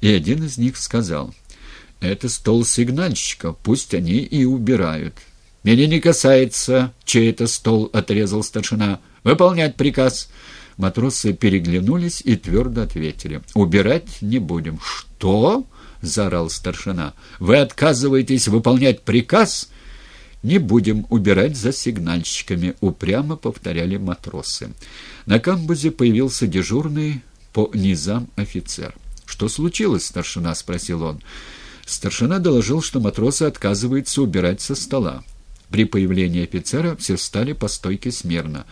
и один из них сказал, «Это стол сигнальщика, пусть они и убирают». «Меня не касается, чей это стол», — отрезал старшина. «Выполнять приказ». Матросы переглянулись и твердо ответили. «Убирать не будем». «Что?» — заорал старшина. «Вы отказываетесь выполнять приказ?» «Не будем убирать за сигнальщиками», — упрямо повторяли матросы. На камбузе появился дежурный по низам офицер. «Что случилось, старшина?» — спросил он. Старшина доложил, что матросы отказываются убирать со стола. При появлении офицера все встали по стойке смирно.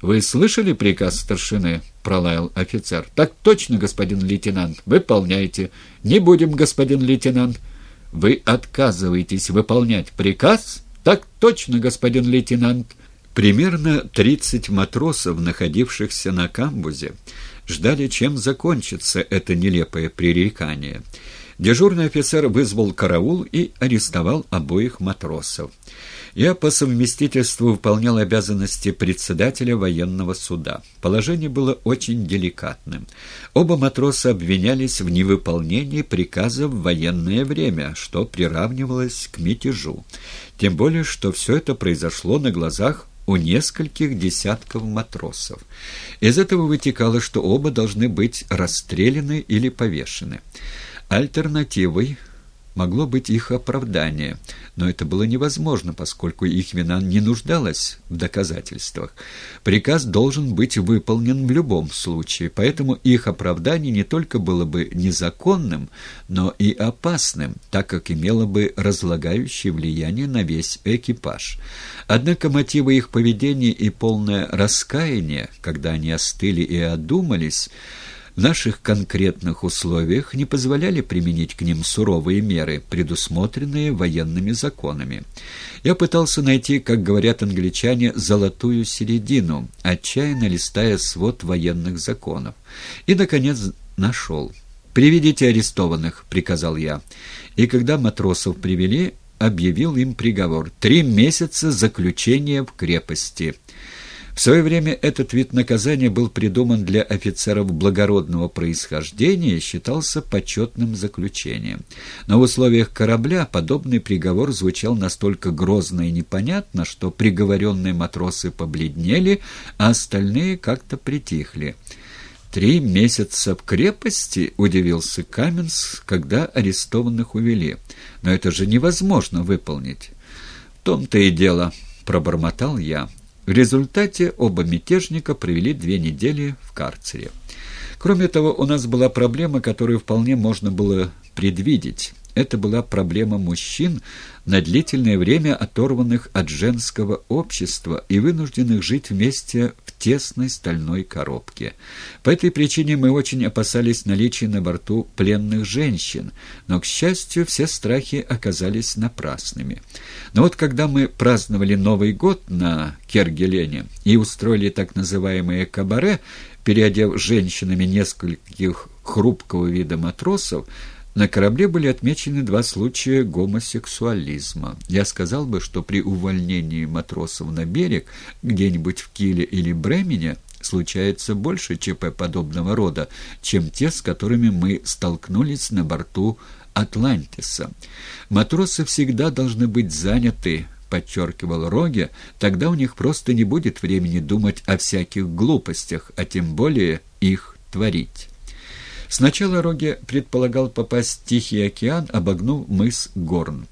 «Вы слышали приказ старшины?» — пролаял офицер. «Так точно, господин лейтенант. Выполняйте». «Не будем, господин лейтенант». «Вы отказываетесь выполнять приказ?» «Так точно, господин лейтенант». Примерно тридцать матросов, находившихся на камбузе, ждали, чем закончится это нелепое пререкание. Дежурный офицер вызвал караул и арестовал обоих матросов. Я по совместительству выполнял обязанности председателя военного суда. Положение было очень деликатным. Оба матроса обвинялись в невыполнении приказа в военное время, что приравнивалось к мятежу. Тем более, что все это произошло на глазах у нескольких десятков матросов. Из этого вытекало, что оба должны быть расстреляны или повешены. Альтернативой могло быть их оправдание, но это было невозможно, поскольку их вина не нуждалась в доказательствах. Приказ должен быть выполнен в любом случае, поэтому их оправдание не только было бы незаконным, но и опасным, так как имело бы разлагающее влияние на весь экипаж. Однако мотивы их поведения и полное раскаяние, когда они остыли и одумались, в наших конкретных условиях не позволяли применить к ним суровые меры, предусмотренные военными законами. Я пытался найти, как говорят англичане, «золотую середину», отчаянно листая свод военных законов. И, наконец, нашел. «Приведите арестованных», — приказал я. И когда матросов привели, объявил им приговор. «Три месяца заключения в крепости». В свое время этот вид наказания был придуман для офицеров благородного происхождения и считался почетным заключением. Но в условиях корабля подобный приговор звучал настолько грозно и непонятно, что приговоренные матросы побледнели, а остальные как-то притихли. «Три месяца в крепости?» — удивился Каменс, когда арестованных увели. «Но это же невозможно выполнить». «В том-то и дело», — пробормотал я. В результате оба мятежника провели две недели в карцере. Кроме того, у нас была проблема, которую вполне можно было предвидеть. Это была проблема мужчин, на длительное время оторванных от женского общества и вынужденных жить вместе в тесной стальной коробке. По этой причине мы очень опасались наличия на борту пленных женщин, но, к счастью, все страхи оказались напрасными. Но вот когда мы праздновали Новый год на Кергелене и устроили так называемое «кабаре», переодев женщинами нескольких хрупкого вида матросов, на корабле были отмечены два случая гомосексуализма. Я сказал бы, что при увольнении матросов на берег, где-нибудь в Киле или Бремене, случается больше ЧП подобного рода, чем те, с которыми мы столкнулись на борту Атлантиса. Матросы всегда должны быть заняты, подчеркивал Роге, тогда у них просто не будет времени думать о всяких глупостях, а тем более их творить. Сначала Роге предполагал попасть в Тихий океан, обогнув мыс Горн.